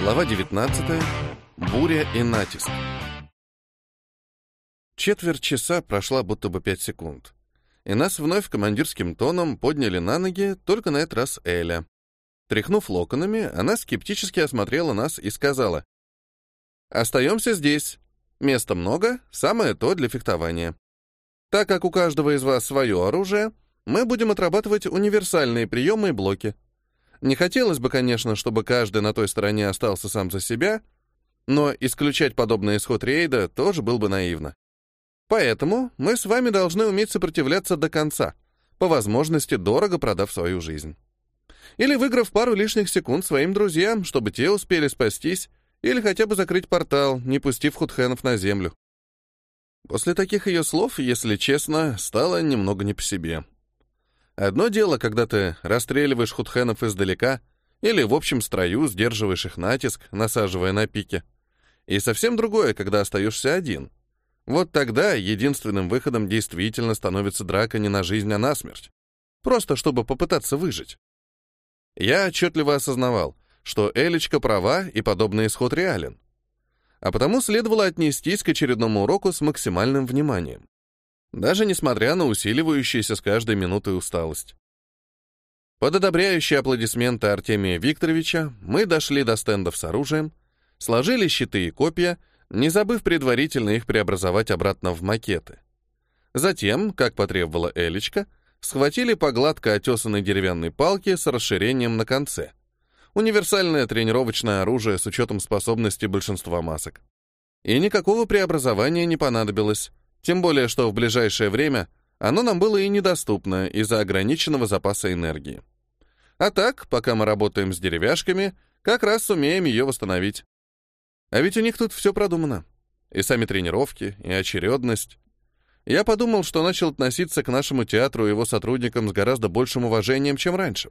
Глава 19. Буря и натиск. Четверть часа прошла будто бы пять секунд. И нас вновь командирским тоном подняли на ноги, только на этот раз Эля. Тряхнув локонами, она скептически осмотрела нас и сказала, «Остаемся здесь. Места много, самое то для фехтования. Так как у каждого из вас свое оружие, мы будем отрабатывать универсальные приемы и блоки. Не хотелось бы, конечно, чтобы каждый на той стороне остался сам за себя, но исключать подобный исход рейда тоже был бы наивно. Поэтому мы с вами должны уметь сопротивляться до конца, по возможности дорого продав свою жизнь. Или выиграв пару лишних секунд своим друзьям, чтобы те успели спастись, или хотя бы закрыть портал, не пустив худхенов на землю. После таких ее слов, если честно, стало немного не по себе. Одно дело, когда ты расстреливаешь худхенов издалека или в общем строю сдерживаешь их натиск, насаживая на пике. И совсем другое, когда остаешься один. Вот тогда единственным выходом действительно становится драка не на жизнь, а на смерть. Просто чтобы попытаться выжить. Я отчетливо осознавал, что Элечка права и подобный исход реален. А потому следовало отнестись к очередному уроку с максимальным вниманием даже несмотря на усиливающуюся с каждой минутой усталость. Под одобряющие аплодисменты Артемия Викторовича мы дошли до стендов с оружием, сложили щиты и копья, не забыв предварительно их преобразовать обратно в макеты. Затем, как потребовала Элечка, схватили по гладко отесанной деревянной палке с расширением на конце. Универсальное тренировочное оружие с учетом способности большинства масок. И никакого преобразования не понадобилось. Тем более, что в ближайшее время оно нам было и недоступно из-за ограниченного запаса энергии. А так, пока мы работаем с деревяшками, как раз сумеем ее восстановить. А ведь у них тут все продумано. И сами тренировки, и очередность. Я подумал, что начал относиться к нашему театру и его сотрудникам с гораздо большим уважением, чем раньше.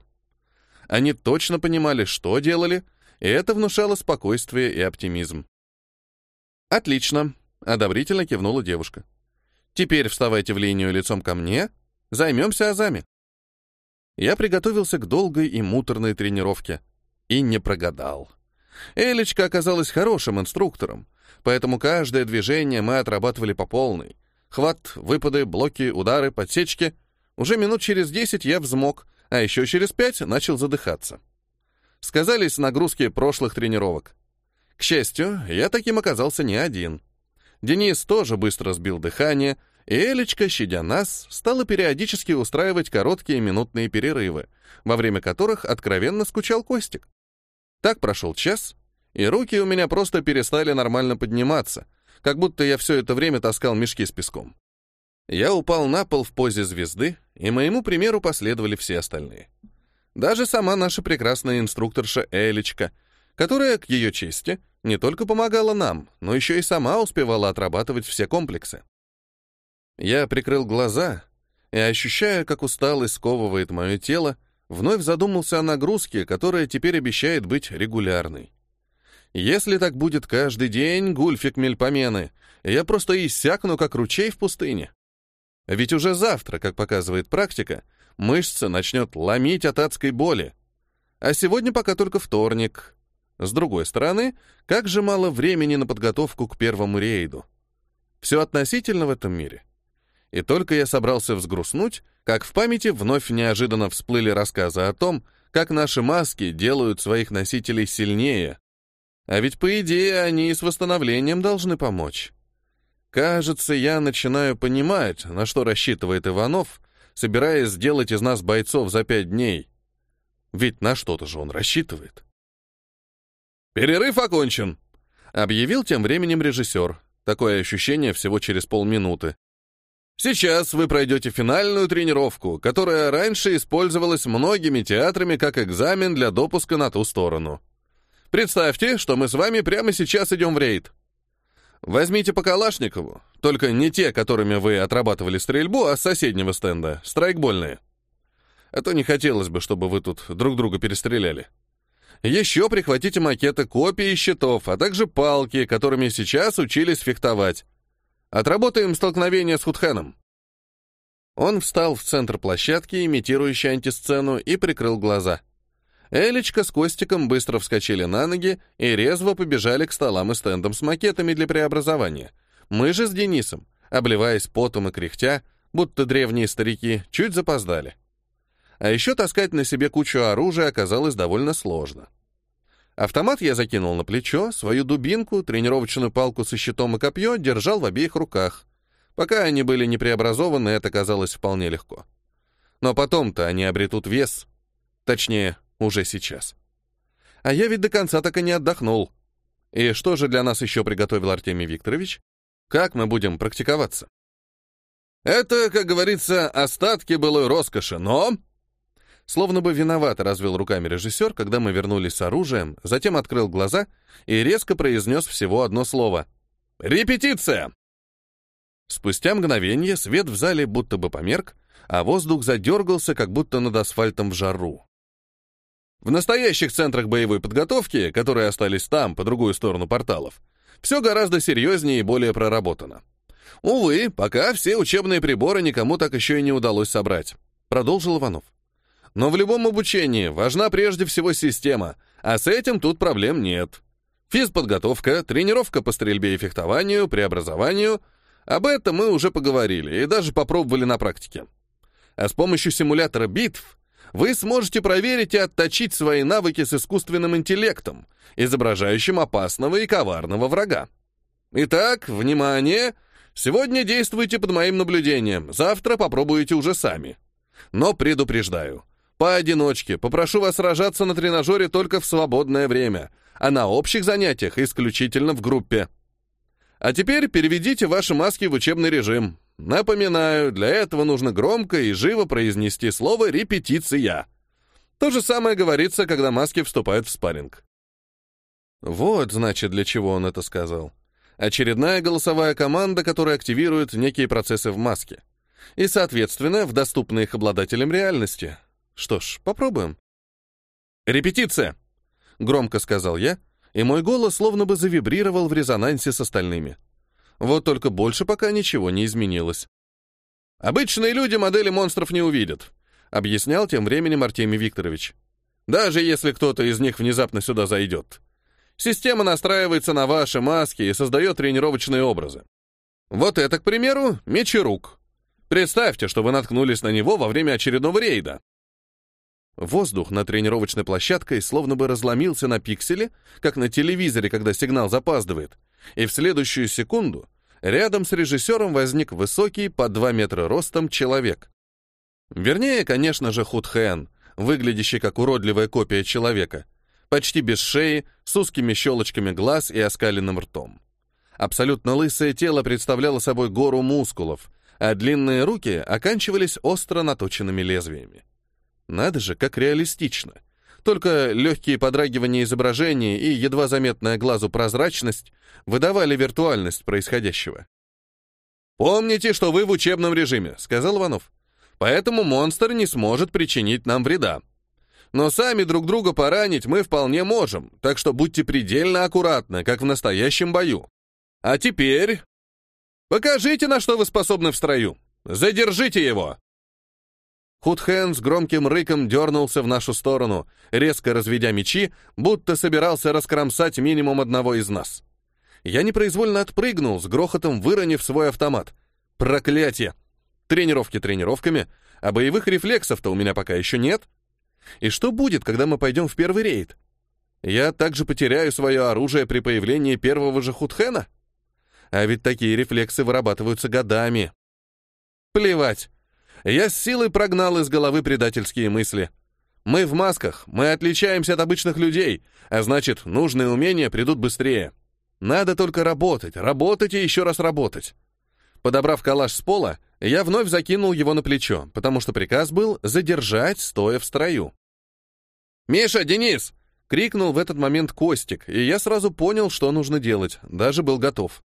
Они точно понимали, что делали, и это внушало спокойствие и оптимизм. «Отлично», — одобрительно кивнула девушка. Теперь вставайте в линию лицом ко мне, займемся азами. Я приготовился к долгой и муторной тренировке. И не прогадал. Элечка оказалась хорошим инструктором, поэтому каждое движение мы отрабатывали по полной. Хват, выпады, блоки, удары, подсечки. Уже минут через десять я взмок, а еще через пять начал задыхаться. Сказались нагрузки прошлых тренировок. К счастью, я таким оказался не один. Денис тоже быстро сбил дыхание, Элечка, щадя нас, стала периодически устраивать короткие минутные перерывы, во время которых откровенно скучал Костик. Так прошел час, и руки у меня просто перестали нормально подниматься, как будто я все это время таскал мешки с песком. Я упал на пол в позе звезды, и моему примеру последовали все остальные. Даже сама наша прекрасная инструкторша Элечка, которая, к ее чести, не только помогала нам, но еще и сама успевала отрабатывать все комплексы. Я прикрыл глаза и, ощущая, как усталость сковывает мое тело, вновь задумался о нагрузке, которая теперь обещает быть регулярной. Если так будет каждый день, гульфик мельпомены, я просто иссякну, как ручей в пустыне. Ведь уже завтра, как показывает практика, мышцы начнет ломить от адской боли. А сегодня пока только вторник, с другой стороны, как же мало времени на подготовку к первому рейду. Все относительно в этом мире. И только я собрался взгрустнуть, как в памяти вновь неожиданно всплыли рассказы о том, как наши маски делают своих носителей сильнее. А ведь, по идее, они и с восстановлением должны помочь. Кажется, я начинаю понимать, на что рассчитывает Иванов, собираясь сделать из нас бойцов за пять дней. Ведь на что-то же он рассчитывает. «Перерыв окончен», — объявил тем временем режиссер. Такое ощущение всего через полминуты. Сейчас вы пройдете финальную тренировку, которая раньше использовалась многими театрами как экзамен для допуска на ту сторону. Представьте, что мы с вами прямо сейчас идем в рейд. Возьмите по Калашникову, только не те, которыми вы отрабатывали стрельбу, а с соседнего стенда, страйкбольные. А то не хотелось бы, чтобы вы тут друг друга перестреляли. Еще прихватите макеты копий и щитов, а также палки, которыми сейчас учились фехтовать. Отработаем столкновение с Худхеном. Он встал в центр площадки, имитирующей антисцену, и прикрыл глаза. Элечка с Костиком быстро вскочили на ноги и резво побежали к столам и стендам с макетами для преобразования. Мы же с Денисом, обливаясь потом и кряхтя, будто древние старики, чуть запоздали. А еще таскать на себе кучу оружия оказалось довольно сложно. Автомат я закинул на плечо, свою дубинку, тренировочную палку со щитом и копье держал в обеих руках. Пока они были не преобразованы, это казалось вполне легко. Но потом-то они обретут вес. Точнее, уже сейчас. А я ведь до конца так и не отдохнул. И что же для нас еще приготовил Артемий Викторович? Как мы будем практиковаться? Это, как говорится, остатки былой роскоши, но... Словно бы виновато развел руками режиссер, когда мы вернулись с оружием, затем открыл глаза и резко произнес всего одно слово. «Репетиция!» Спустя мгновение свет в зале будто бы померк, а воздух задергался, как будто над асфальтом в жару. В настоящих центрах боевой подготовки, которые остались там, по другую сторону порталов, все гораздо серьезнее и более проработано. Увы, пока все учебные приборы никому так еще и не удалось собрать, продолжил Иванов. Но в любом обучении важна прежде всего система, а с этим тут проблем нет. Физподготовка, тренировка по стрельбе и фехтованию, преобразованию — об этом мы уже поговорили и даже попробовали на практике. А с помощью симулятора битв вы сможете проверить и отточить свои навыки с искусственным интеллектом, изображающим опасного и коварного врага. Итак, внимание! Сегодня действуйте под моим наблюдением, завтра попробуете уже сами. Но предупреждаю, поодиночке попрошу вас сражаться на тренажере только в свободное время, а на общих занятиях исключительно в группе. А теперь переведите ваши маски в учебный режим. Напоминаю, для этого нужно громко и живо произнести слово «репетиция». То же самое говорится, когда маски вступают в спарринг. Вот, значит, для чего он это сказал. Очередная голосовая команда, которая активирует некие процессы в маске. И, соответственно, в доступной их обладателям реальности. Что ж, попробуем. «Репетиция!» — громко сказал я, и мой голос словно бы завибрировал в резонансе с остальными. Вот только больше пока ничего не изменилось. «Обычные люди модели монстров не увидят», — объяснял тем временем Артемий Викторович. «Даже если кто-то из них внезапно сюда зайдет. Система настраивается на ваши маски и создает тренировочные образы. Вот это, к примеру, мечерук. Представьте, что вы наткнулись на него во время очередного рейда. Воздух над тренировочной площадкой словно бы разломился на пиксели, как на телевизоре, когда сигнал запаздывает, и в следующую секунду рядом с режиссером возник высокий, по 2 метра ростом, человек. Вернее, конечно же, Худхэн, выглядящий как уродливая копия человека, почти без шеи, с узкими щелочками глаз и оскаленным ртом. Абсолютно лысое тело представляло собой гору мускулов, а длинные руки оканчивались остро наточенными лезвиями. Надо же, как реалистично. Только легкие подрагивания изображения и едва заметная глазу прозрачность выдавали виртуальность происходящего. «Помните, что вы в учебном режиме», — сказал Иванов. «Поэтому монстр не сможет причинить нам вреда. Но сами друг друга поранить мы вполне можем, так что будьте предельно аккуратны, как в настоящем бою. А теперь... Покажите, на что вы способны в строю. Задержите его!» Худхэн с громким рыком дернулся в нашу сторону, резко разведя мечи, будто собирался раскромсать минимум одного из нас. Я непроизвольно отпрыгнул, с грохотом выронив свой автомат. Проклятие! Тренировки тренировками, а боевых рефлексов-то у меня пока еще нет. И что будет, когда мы пойдем в первый рейд? Я также потеряю свое оружие при появлении первого же Худхэна? А ведь такие рефлексы вырабатываются годами. Плевать. Я с силой прогнал из головы предательские мысли. Мы в масках, мы отличаемся от обычных людей, а значит, нужные умения придут быстрее. Надо только работать, работать и еще раз работать. Подобрав калаш с пола, я вновь закинул его на плечо, потому что приказ был задержать, стоя в строю. «Миша, Денис!» — крикнул в этот момент Костик, и я сразу понял, что нужно делать, даже был готов.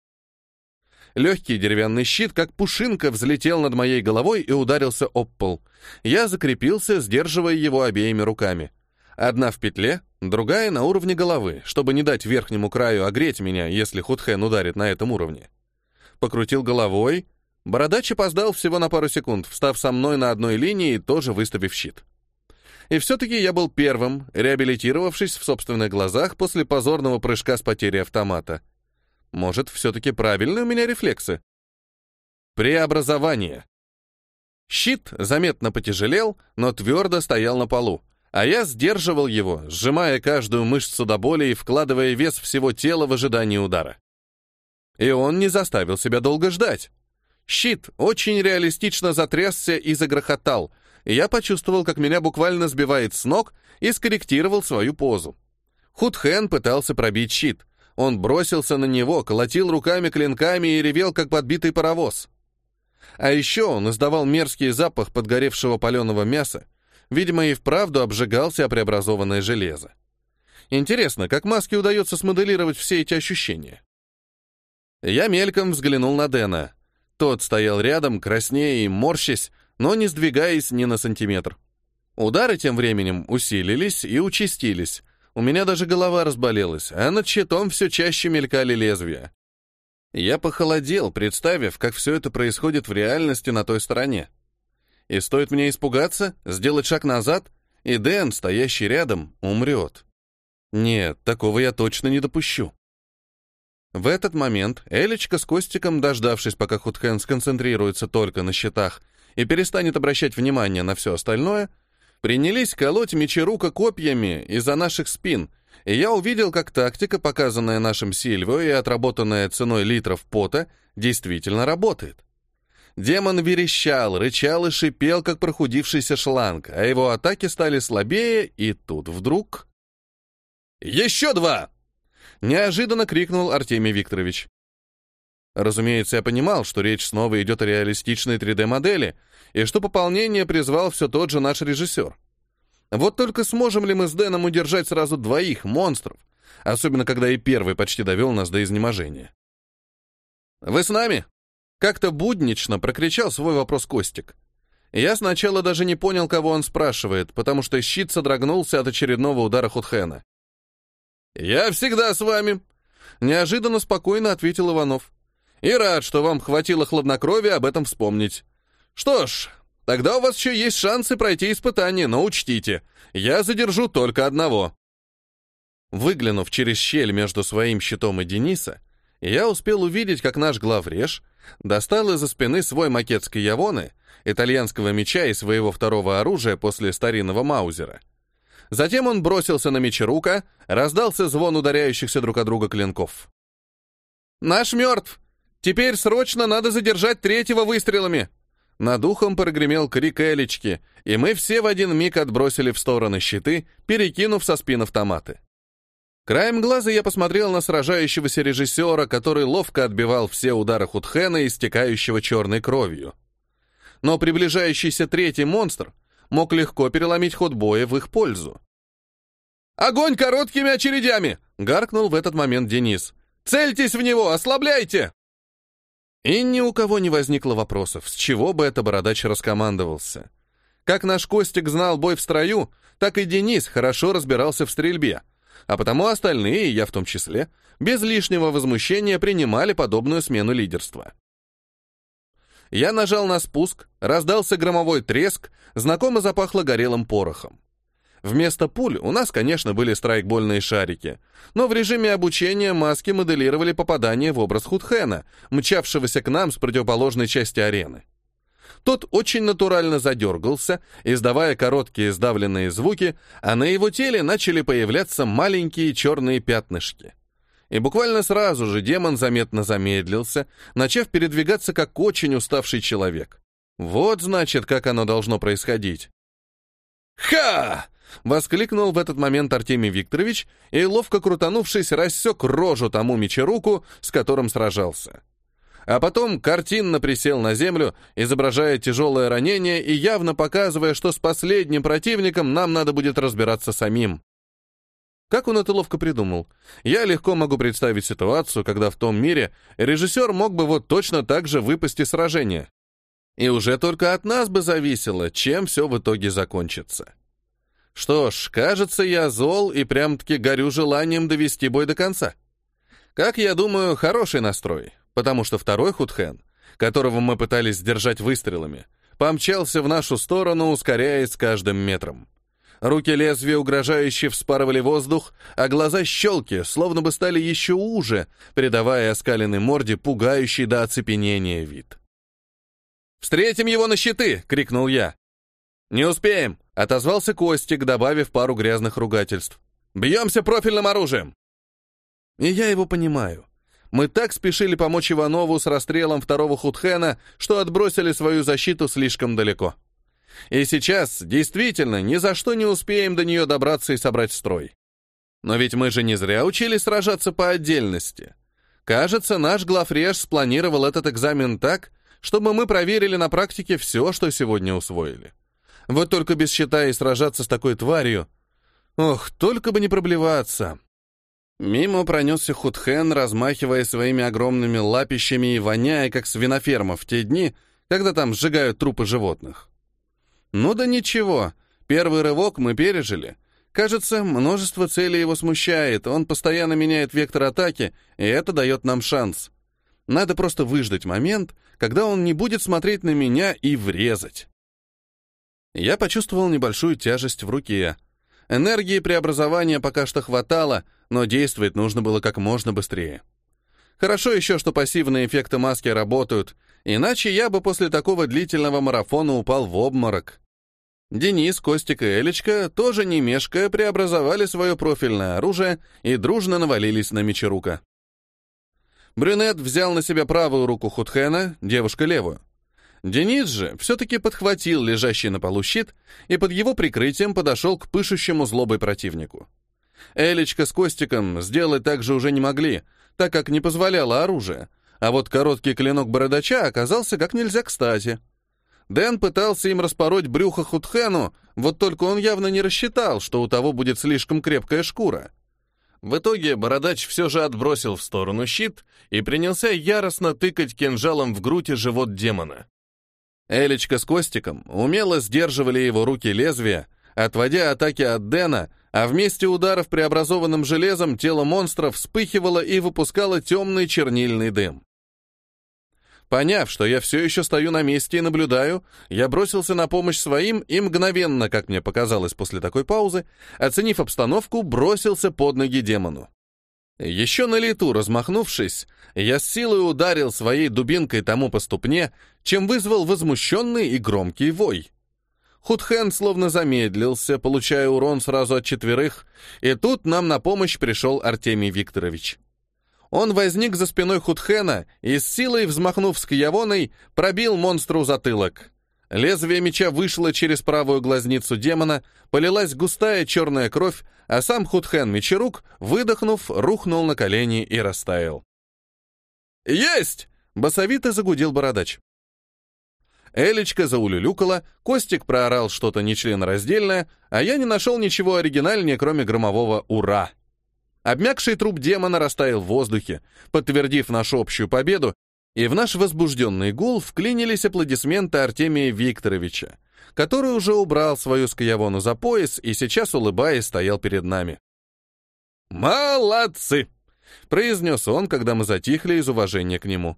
Легкий деревянный щит, как пушинка, взлетел над моей головой и ударился об пол. Я закрепился, сдерживая его обеими руками. Одна в петле, другая на уровне головы, чтобы не дать верхнему краю огреть меня, если Худхен ударит на этом уровне. Покрутил головой. Бородач опоздал всего на пару секунд, встав со мной на одной линии и тоже выставив щит. И все-таки я был первым, реабилитировавшись в собственных глазах после позорного прыжка с потерей автомата. Может, все-таки правильные у меня рефлексы? Преобразование. Щит заметно потяжелел, но твердо стоял на полу, а я сдерживал его, сжимая каждую мышцу до боли и вкладывая вес всего тела в ожидании удара. И он не заставил себя долго ждать. Щит очень реалистично затрясся и загрохотал, и я почувствовал, как меня буквально сбивает с ног, и скорректировал свою позу. Худхэн пытался пробить щит. Он бросился на него, колотил руками клинками и ревел, как подбитый паровоз. А еще он издавал мерзкий запах подгоревшего паленого мяса, видимо, и вправду обжигался о преобразованное железо. Интересно, как маске удается смоделировать все эти ощущения? Я мельком взглянул на Дэна. Тот стоял рядом, краснея и морщась, но не сдвигаясь ни на сантиметр. Удары тем временем усилились и участились. У меня даже голова разболелась, а над щитом все чаще мелькали лезвия. Я похолодел, представив, как все это происходит в реальности на той стороне. И стоит мне испугаться, сделать шаг назад, и Дэн, стоящий рядом, умрет. Нет, такого я точно не допущу. В этот момент Элечка с Костиком, дождавшись, пока Худхен сконцентрируется только на щитах и перестанет обращать внимание на все остальное, принялись колоть мечерука копьями из-за наших спин, и я увидел, как тактика, показанная нашим Сильво и отработанная ценой литров пота, действительно работает. Демон верещал, рычал и шипел, как прохудившийся шланг, а его атаки стали слабее, и тут вдруг... «Еще два!» — неожиданно крикнул Артемий Викторович. Разумеется, я понимал, что речь снова идет о реалистичной 3D-модели, и что пополнение призвал все тот же наш режиссер. Вот только сможем ли мы с Дэном удержать сразу двоих монстров, особенно когда и первый почти довел нас до изнеможения. «Вы с нами?» Как-то буднично прокричал свой вопрос Костик. Я сначала даже не понял, кого он спрашивает, потому что щит содрогнулся от очередного удара Худхена. «Я всегда с вами», — неожиданно спокойно ответил Иванов. «И рад, что вам хватило хладнокровия об этом вспомнить. Что ж, тогда у вас еще есть шансы пройти испытание, но учтите, я задержу только одного». Выглянув через щель между своим щитом и Дениса, я успел увидеть, как наш главреж достал из-за спины свой макетской явоны, итальянского меча и своего второго оружия после старинного маузера. Затем он бросился на мечерука, раздался звон ударяющихся друг от друга клинков. «Наш мертв! Теперь срочно надо задержать третьего выстрелами!» Над ухом прогремел крик Элечки, и мы все в один миг отбросили в стороны щиты, перекинув со спин автоматы. Краем глаза я посмотрел на сражающегося режиссера, который ловко отбивал все удары Худхена, истекающего черной кровью. Но приближающийся третий монстр мог легко переломить ход боя в их пользу. «Огонь короткими очередями!» — гаркнул в этот момент Денис. «Цельтесь в него, ослабляйте!» И ни у кого не возникло вопросов, с чего бы это бородач раскомандовался. Как наш Костик знал бой в строю, так и Денис хорошо разбирался в стрельбе, а потому остальные, я в том числе, без лишнего возмущения принимали подобную смену лидерства. Я нажал на спуск, раздался громовой треск, знакомо запахло горелым порохом. Вместо пуль у нас, конечно, были страйкбольные шарики, но в режиме обучения маски моделировали попадание в образ Худхена, мчавшегося к нам с противоположной части арены. Тот очень натурально задергался, издавая короткие сдавленные звуки, а на его теле начали появляться маленькие черные пятнышки. И буквально сразу же демон заметно замедлился, начав передвигаться как очень уставший человек. Вот, значит, как оно должно происходить. «Ха!» — воскликнул в этот момент Артемий Викторович и, ловко крутанувшись, рассек рожу тому мечеруку, с которым сражался. А потом картинно присел на землю, изображая тяжелое ранение и явно показывая, что с последним противником нам надо будет разбираться самим. Как он это ловко придумал? Я легко могу представить ситуацию, когда в том мире режиссер мог бы вот точно так же выпасть из сражения. И уже только от нас бы зависело, чем все в итоге закончится. Что ж, кажется, я зол и прям-таки горю желанием довести бой до конца. Как я думаю, хороший настрой, потому что второй Худхен, которого мы пытались сдержать выстрелами, помчался в нашу сторону, ускоряясь с каждым метром. Руки лезвия угрожающе вспарывали воздух, а глаза щелки словно бы стали еще уже, придавая оскаленной морде пугающий до оцепенения вид. «Встретим его на щиты!» — крикнул я. «Не успеем!» — отозвался Костик, добавив пару грязных ругательств. «Бьемся профильным оружием!» И я его понимаю. Мы так спешили помочь Иванову с расстрелом второго Худхена, что отбросили свою защиту слишком далеко. И сейчас, действительно, ни за что не успеем до нее добраться и собрать строй. Но ведь мы же не зря учились сражаться по отдельности. Кажется, наш главреж спланировал этот экзамен так, чтобы мы проверили на практике все, что сегодня усвоили. Вот только без щита и сражаться с такой тварью. Ох, только бы не проблеваться. Мимо пронесся Худхен, размахивая своими огромными лапищами и воняя, как свиноферма в те дни, когда там сжигают трупы животных. Ну да ничего, первый рывок мы пережили. Кажется, множество целей его смущает, он постоянно меняет вектор атаки, и это дает нам шанс. Надо просто выждать момент, когда он не будет смотреть на меня и врезать. Я почувствовал небольшую тяжесть в руке. Энергии преобразования пока что хватало, но действовать нужно было как можно быстрее. Хорошо еще, что пассивные эффекты маски работают, Иначе я бы после такого длительного марафона упал в обморок. Денис, Костик и Элечка, тоже не мешкая, преобразовали свое профильное оружие и дружно навалились на Мечерука. Брюнет взял на себя правую руку Худхена, девушка левую. Денис же все-таки подхватил лежащий на полу щит и под его прикрытием подошел к пышущему злобой противнику. Элечка с Костиком сделать так же уже не могли, так как не позволяло оружие, а вот короткий клинок бородача оказался как нельзя кстати. Дэн пытался им распороть брюхо Худхену, вот только он явно не рассчитал, что у того будет слишком крепкая шкура. В итоге бородач все же отбросил в сторону щит и принялся яростно тыкать кинжалом в грудь и живот демона. Элечка с Костиком умело сдерживали его руки лезвия, отводя атаки от Дэна, а вместе ударов преобразованным железом тело монстра вспыхивало и выпускало темный чернильный дым. Поняв, что я все еще стою на месте и наблюдаю, я бросился на помощь своим и мгновенно, как мне показалось после такой паузы, оценив обстановку, бросился под ноги демону. Еще на лету, размахнувшись, я с силой ударил своей дубинкой тому по ступне, чем вызвал возмущенный и громкий вой. Худхен словно замедлился, получая урон сразу от четверых, и тут нам на помощь пришел Артемий Викторович. Он возник за спиной Худхена и с силой, взмахнув скиявоной, пробил монстру затылок. Лезвие меча вышло через правую глазницу демона, полилась густая черная кровь, а сам Худхен Мечерук, выдохнув, рухнул на колени и растаял. «Есть!» — басовито загудел бородач. Элечка заулюлюкала, Костик проорал что-то нечленораздельное, а я не нашел ничего оригинальнее, кроме громового «Ура!». Обмякший труп демона растаял в воздухе, подтвердив нашу общую победу, и в наш возбужденный гул вклинились аплодисменты Артемия Викторовича, который уже убрал свою скаявону за пояс и сейчас, улыбаясь, стоял перед нами. «Молодцы!» — произнес он, когда мы затихли из уважения к нему.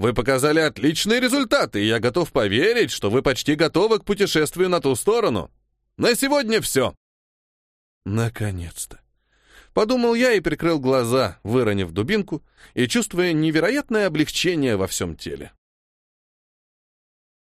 «Вы показали отличные результаты, и я готов поверить, что вы почти готовы к путешествию на ту сторону. На сегодня все!» «Наконец-то!» Подумал я и прикрыл глаза, выронив дубинку и чувствуя невероятное облегчение во всем теле.